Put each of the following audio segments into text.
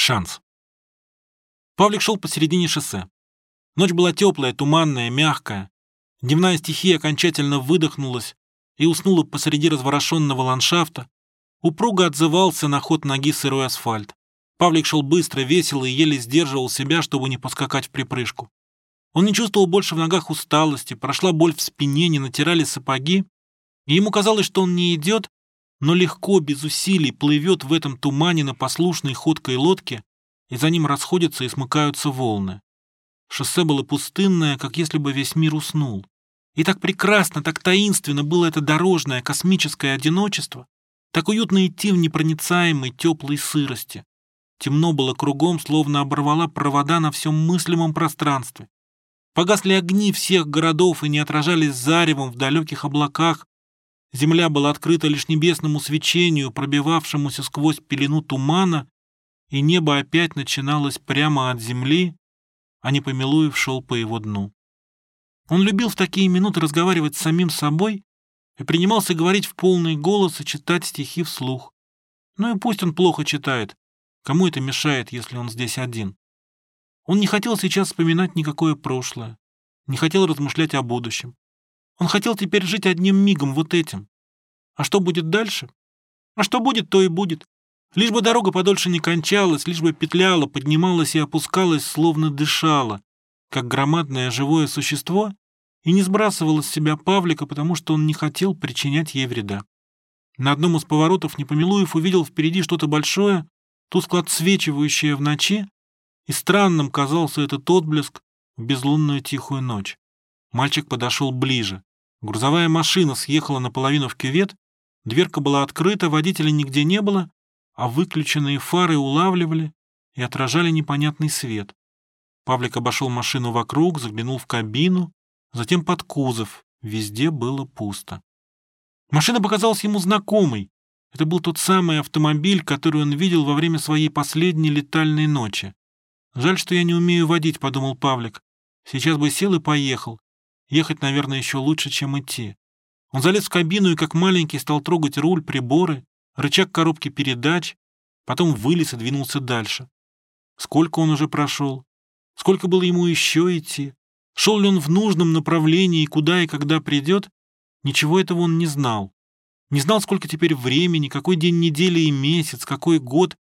Шанс. Павлик шел посередине шоссе. Ночь была теплая, туманная, мягкая. Дневная стихия окончательно выдохнулась и уснула посреди разворошенного ландшафта. Упруго отзывался на ход ноги сырой асфальт. Павлик шел быстро, весело и еле сдерживал себя, чтобы не поскакать в припрыжку. Он не чувствовал больше в ногах усталости, прошла боль в спине, не натирали сапоги, и ему казалось, что он не идет, но легко, без усилий, плывет в этом тумане на послушной ходкой лодке, и за ним расходятся и смыкаются волны. Шоссе было пустынное, как если бы весь мир уснул. И так прекрасно, так таинственно было это дорожное космическое одиночество, так уютно идти в непроницаемой теплой сырости. Темно было кругом, словно оборвала провода на всем мыслимом пространстве. Погасли огни всех городов и не отражались заревом в далеких облаках. Земля была открыта лишь небесному свечению, пробивавшемуся сквозь пелену тумана, и небо опять начиналось прямо от земли, а Непомилуев шел по его дну. Он любил в такие минуты разговаривать с самим собой и принимался говорить в полный голос и читать стихи вслух. Ну и пусть он плохо читает, кому это мешает, если он здесь один? Он не хотел сейчас вспоминать никакое прошлое, не хотел размышлять о будущем. Он хотел теперь жить одним мигом, вот этим. А что будет дальше? А что будет, то и будет. Лишь бы дорога подольше не кончалась, лишь бы петляла, поднималась и опускалась, словно дышала, как громадное живое существо, и не сбрасывала с себя Павлика, потому что он не хотел причинять ей вреда. На одном из поворотов Непомилуев увидел впереди что-то большое, тускло отсвечивающее в ночи, и странным казался этот отблеск в безлунную тихую ночь. Мальчик подошел ближе. Грузовая машина съехала наполовину в кювет, дверка была открыта, водителя нигде не было, а выключенные фары улавливали и отражали непонятный свет. Павлик обошел машину вокруг, заглянул в кабину, затем под кузов. Везде было пусто. Машина показалась ему знакомой. Это был тот самый автомобиль, который он видел во время своей последней летальной ночи. «Жаль, что я не умею водить», — подумал Павлик. «Сейчас бы сел и поехал. Ехать, наверное, еще лучше, чем идти». Он залез в кабину и, как маленький, стал трогать руль, приборы, рычаг коробки передач, потом вылез и двинулся дальше. Сколько он уже прошел? Сколько было ему еще идти? Шел ли он в нужном направлении, куда и когда придет? Ничего этого он не знал. Не знал, сколько теперь времени, какой день недели и месяц, какой год.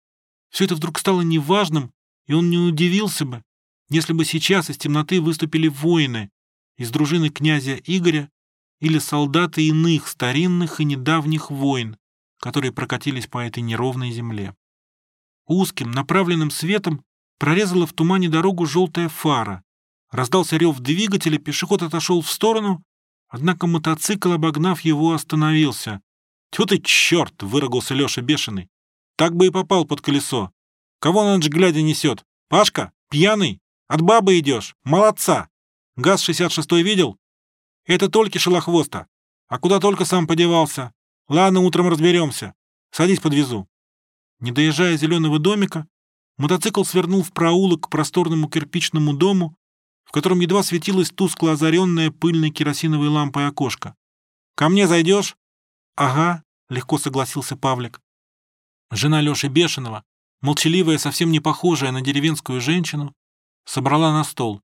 Все это вдруг стало неважным, и он не удивился бы, если бы сейчас из темноты выступили воины из дружины князя Игоря или солдаты иных старинных и недавних войн, которые прокатились по этой неровной земле. Узким, направленным светом прорезала в тумане дорогу желтая фара. Раздался рев двигателя, пешеход отошел в сторону, однако мотоцикл, обогнав его, остановился. «Тьфу ты, черт!» — выругался Леша бешеный. «Так бы и попал под колесо. Кого на ночь глядя несет? Пашка? Пьяный? От бабы идешь? Молодца! ГАЗ-66 видел? Это только шелохвоста. А куда только сам подевался. Ладно, утром разберемся. Садись, подвезу. Не доезжая зеленого домика, мотоцикл свернул в проулок к просторному кирпичному дому, в котором едва светилась тускло озаренная пыльной керосиновой лампой окошко. «Ко мне зайдешь?» «Ага», — легко согласился Павлик. Жена Леши Бешеного, молчаливая, совсем не похожая на деревенскую женщину, собрала на стол.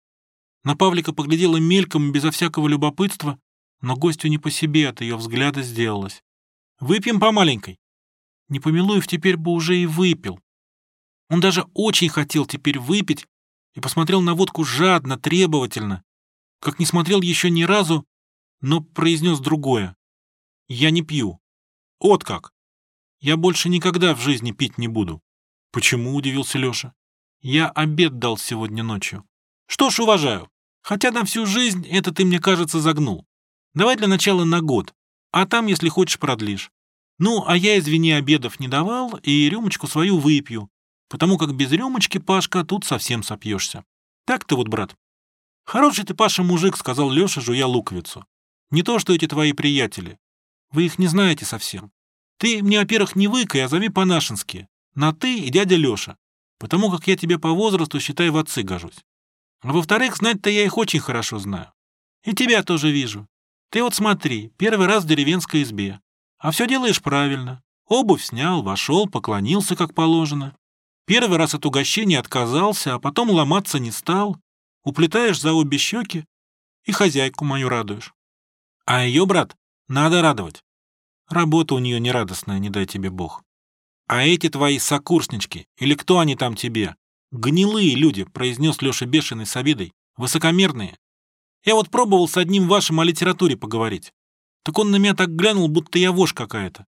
На Павлика поглядела мельком, безо всякого любопытства, но гостю не по себе от ее взгляда сделалось. «Выпьем по маленькой». Непомилуев теперь бы уже и выпил. Он даже очень хотел теперь выпить и посмотрел на водку жадно, требовательно, как не смотрел еще ни разу, но произнес другое. «Я не пью». «От как!» «Я больше никогда в жизни пить не буду». «Почему?» — удивился Леша. «Я обед дал сегодня ночью». «Что ж, уважаю. Хотя на всю жизнь это ты, мне кажется, загнул. Давай для начала на год, а там, если хочешь, продлишь. Ну, а я, извини, обедов не давал и рюмочку свою выпью, потому как без рюмочки, Пашка, тут совсем сопьешься. Так-то вот, брат. Хороший ты, Паша, мужик, сказал Леша, жуя луковицу. Не то, что эти твои приятели. Вы их не знаете совсем. Ты мне, во-первых, не выкай, а зови по-нашенски. На «ты» и дядя Леша, потому как я тебе по возрасту, считай, в отцы гожусь. А во-вторых, знать-то я их очень хорошо знаю. И тебя тоже вижу. Ты вот смотри, первый раз в деревенской избе. А все делаешь правильно. Обувь снял, вошел, поклонился, как положено. Первый раз от угощения отказался, а потом ломаться не стал. Уплетаешь за обе щеки и хозяйку мою радуешь. А ее, брат, надо радовать. Работа у нее нерадостная, не дай тебе бог. А эти твои сокурснички, или кто они там тебе? Гнилые люди, произнес Леша бешеный с обидой. Высокомерные. Я вот пробовал с одним вашим о литературе поговорить. Так он на меня так глянул, будто я вошь какая-то.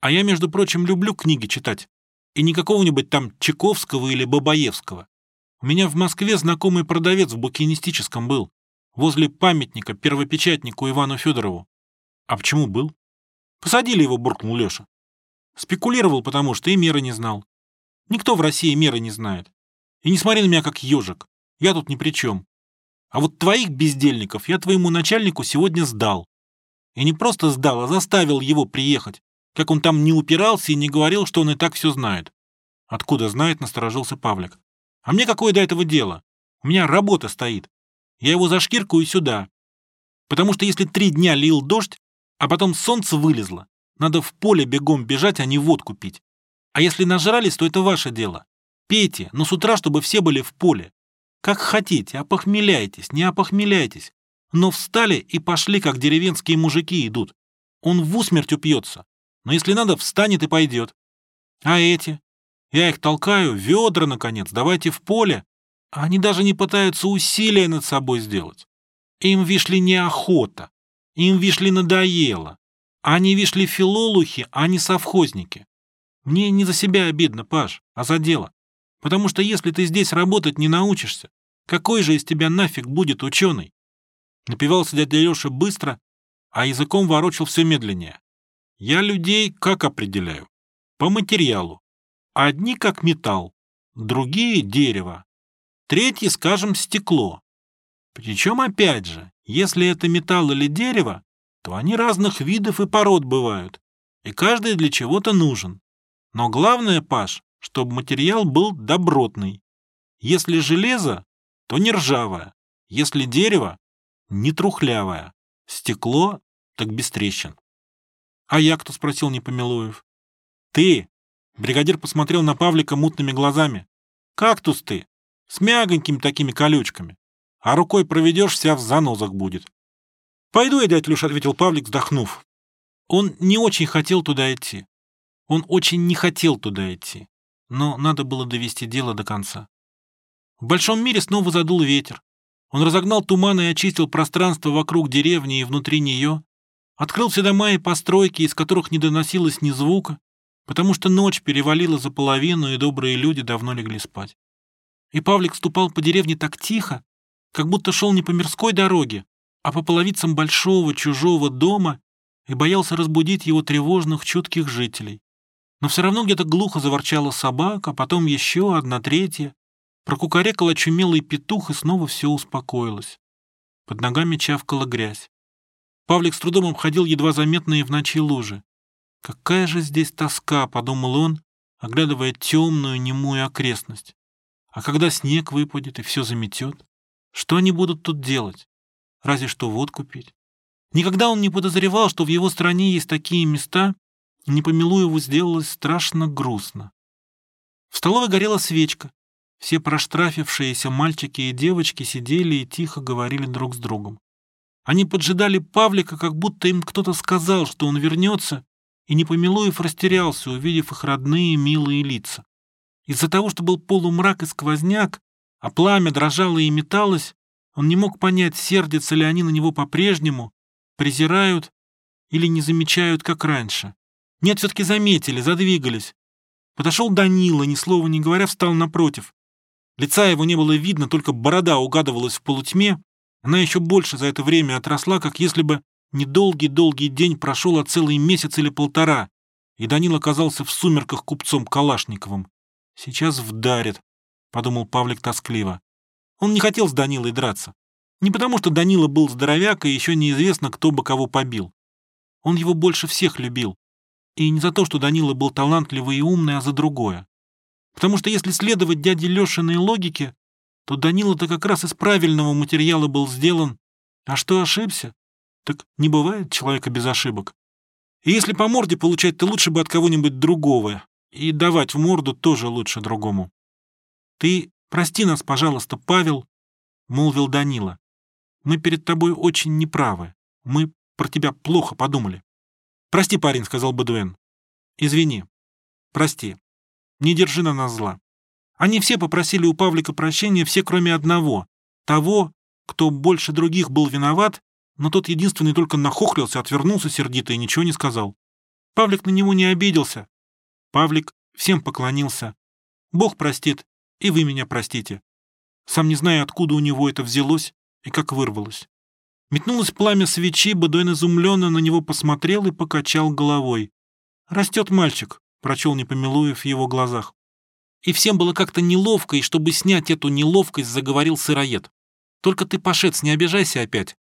А я, между прочим, люблю книги читать. И не какого-нибудь там Чайковского или Бабаевского. У меня в Москве знакомый продавец в букинистическом был, возле памятника первопечатнику Ивану Федорову. А почему был? Посадили его, буркнул Леша. Спекулировал, потому что и меры не знал. Никто в России меры не знает. И не смотри на меня как ежик. Я тут ни при чем. А вот твоих бездельников я твоему начальнику сегодня сдал. И не просто сдал, а заставил его приехать. Как он там не упирался и не говорил, что он и так все знает. Откуда знает, насторожился Павлик. А мне какое до этого дело? У меня работа стоит. Я его зашкиркую сюда. Потому что если три дня лил дождь, а потом солнце вылезло, надо в поле бегом бежать, а не водку пить. А если нажрались, то это ваше дело. Пейте, но с утра, чтобы все были в поле. Как хотите, опохмеляйтесь, не опохмеляйтесь. Но встали и пошли, как деревенские мужики идут. Он в усмерть упьется. Но если надо, встанет и пойдет. А эти? Я их толкаю, ведра, наконец, давайте в поле. Они даже не пытаются усилия над собой сделать. Им, вишли, неохота. Им, вишли, надоело. Они, вишли, филолухи, а не совхозники. Мне не за себя обидно, Паш, а за дело. Потому что если ты здесь работать не научишься, какой же из тебя нафиг будет ученый? Напивался дядя Леша быстро, а языком ворочал все медленнее. Я людей как определяю? По материалу. Одни как металл, другие — дерево, третьи, скажем, стекло. Причем, опять же, если это металл или дерево, то они разных видов и пород бывают, и каждый для чего-то нужен. Но главное, Паш, чтобы материал был добротный. Если железо, то не ржавое, если дерево, не трухлявое, стекло, так без трещин. «А я кто?» — спросил Непомилуев. «Ты!» — бригадир посмотрел на Павлика мутными глазами. «Кактус ты! С мягонькими такими колючками. А рукой проведешь, вся в занозах будет». «Пойду я, дядь Люш», — ответил Павлик, вздохнув. Он не очень хотел туда идти. Он очень не хотел туда идти. Но надо было довести дело до конца. В большом мире снова задул ветер. Он разогнал туман и очистил пространство вокруг деревни и внутри нее, Открыл все дома и постройки, из которых не доносилось ни звука, потому что ночь перевалила за половину, и добрые люди давно легли спать. И Павлик ступал по деревне так тихо, как будто шел не по мирской дороге, а по половицам большого чужого дома и боялся разбудить его тревожных, чутких жителей. Но все равно где-то глухо заворчала собака, потом еще одна, третья. Прокукарекал очумелый петух, и снова все успокоилось. Под ногами чавкала грязь. Павлик с трудом обходил едва заметные в ночи лужи. «Какая же здесь тоска!» — подумал он, оглядывая темную, немую окрестность. «А когда снег выпадет и все заметет, что они будут тут делать? Разве что водку пить?» Никогда он не подозревал, что в его стране есть такие места, Непомилуеву сделалось страшно грустно. В столовой горела свечка. Все проштрафившиеся мальчики и девочки сидели и тихо говорили друг с другом. Они поджидали Павлика, как будто им кто-то сказал, что он вернется, и Непомилуев растерялся, увидев их родные милые лица. Из-за того, что был полумрак и сквозняк, а пламя дрожало и металось, он не мог понять, сердятся ли они на него по-прежнему, презирают или не замечают, как раньше. Нет, все-таки заметили, задвигались. Подошел Данила, ни слова не говоря, встал напротив. Лица его не было видно, только борода угадывалась в полутьме, она еще больше за это время отросла, как если бы не долгий-долгий день прошел, а целый месяц или полтора, и Данил оказался в сумерках купцом Калашниковым. «Сейчас вдарит», — подумал Павлик тоскливо. Он не хотел с Данилой драться. Не потому, что Данила был здоровяк, и еще неизвестно, кто бы кого побил. Он его больше всех любил. И не за то, что Данила был талантливый и умный, а за другое. Потому что если следовать дяде Лешиной логике, то Данила-то как раз из правильного материала был сделан. А что ошибся? Так не бывает человека без ошибок. И если по морде получать, то лучше бы от кого-нибудь другого. И давать в морду тоже лучше другому. Ты прости нас, пожалуйста, Павел, — молвил Данила. Мы перед тобой очень неправы. Мы про тебя плохо подумали. Прости, парень, — сказал Бадуэн. Извини. Прости. Не держи на нас зла. Они все попросили у Павлика прощения, все кроме одного. Того, кто больше других был виноват, но тот единственный только нахохлился, отвернулся сердито и ничего не сказал. Павлик на него не обиделся. Павлик всем поклонился. Бог простит, и вы меня простите. Сам не знаю, откуда у него это взялось и как вырвалось. Метнулось пламя свечи, Бадуэн изумленно на него посмотрел и покачал головой. «Растет мальчик», — прочел Непомилуев в его глазах. И всем было как-то неловко, и чтобы снять эту неловкость, заговорил сыроед. «Только ты, Пашец, не обижайся опять.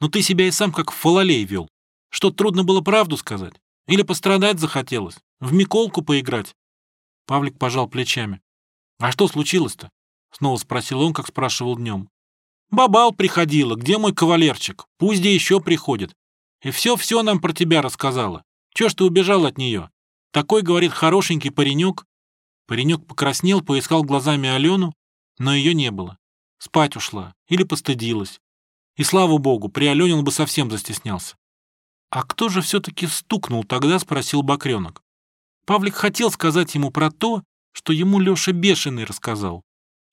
Но ты себя и сам как фалалей вел. Что, трудно было правду сказать? Или пострадать захотелось? В Миколку поиграть?» Павлик пожал плечами. «А что случилось-то?» Снова спросил он, как спрашивал днем. «Бабал приходила. Где мой кавалерчик? Пусть где еще приходит. И все-все нам про тебя рассказала. Чего ж ты убежал от нее? Такой, говорит, хорошенький паренек. Паренек покраснел, поискал глазами Алену, но ее не было. Спать ушла или постыдилась. И слава богу, при Алене он бы совсем застеснялся. «А кто же все-таки стукнул тогда?» — спросил Бакренок. Павлик хотел сказать ему про то, что ему Леша Бешеный рассказал.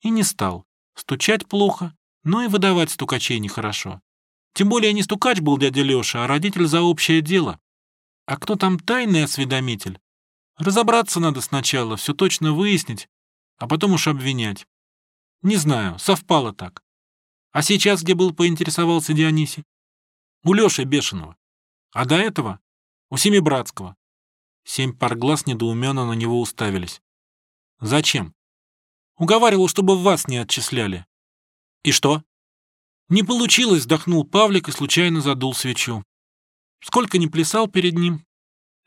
И не стал. Стучать плохо, но и выдавать стукачей нехорошо. Тем более не стукач был дядя Леша, а родитель за общее дело. А кто там тайный осведомитель? Разобраться надо сначала, все точно выяснить, а потом уж обвинять. Не знаю, совпало так. А сейчас где был, поинтересовался Дионисий? У Леши Бешеного. А до этого? У Семибратского. Семь пар глаз недоуменно на него уставились. Зачем? Уговаривал, чтобы вас не отчисляли. И что? Не получилось, вздохнул Павлик и случайно задул свечу. Сколько не плясал перед ним,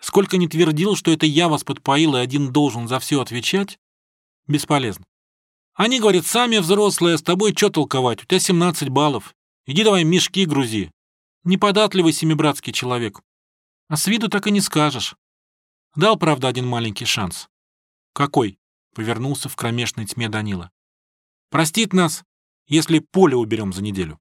сколько не твердил, что это я вас подпоил и один должен за все отвечать, бесполезно. Они говорят, сами взрослые, с тобой что толковать, у тебя 17 баллов. Иди давай мешки грузи. Неподатливый семибратский человек. А с виду так и не скажешь. Дал, правда, один маленький шанс. Какой? Повернулся в кромешной тьме Данила. Простит нас, если поле уберем за неделю.